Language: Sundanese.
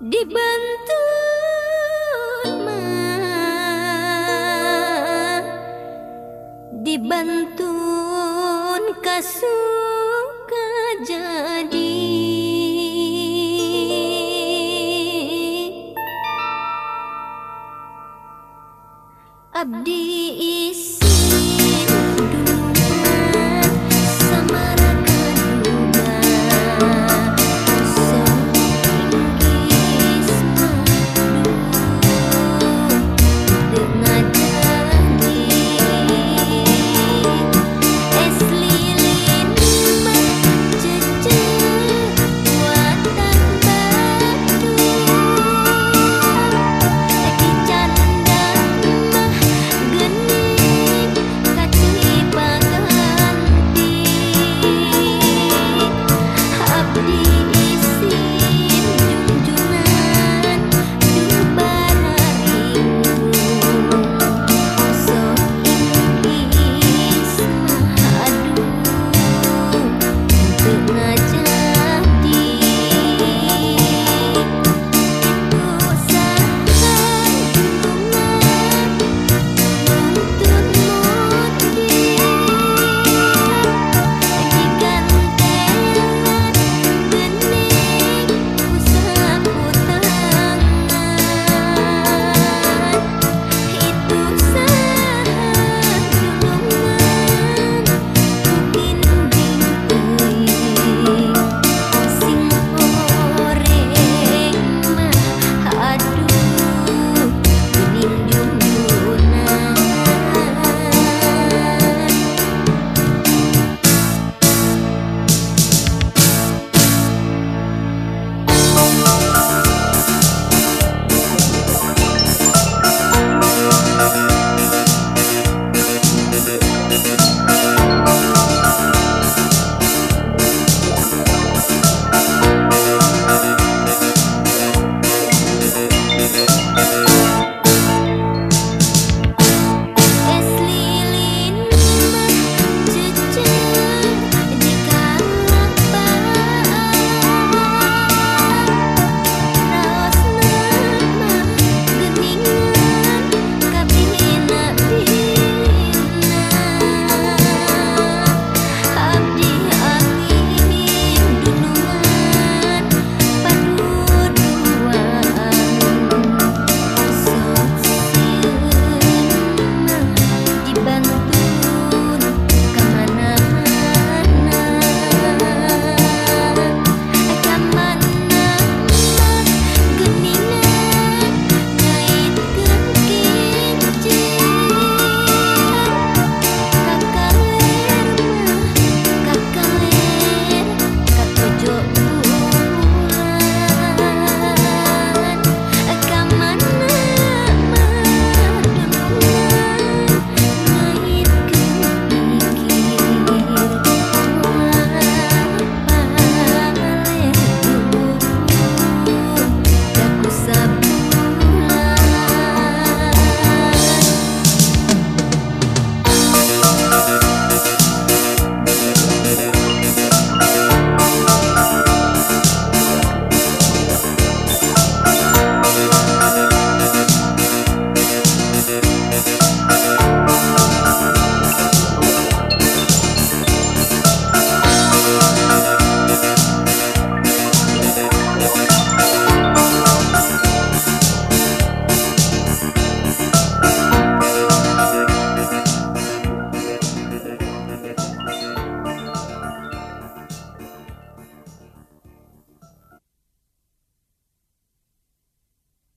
dibantu dibantu kasuka jadi. Abdi is